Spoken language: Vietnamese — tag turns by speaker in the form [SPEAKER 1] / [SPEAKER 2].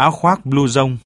[SPEAKER 1] áo khoác blue rông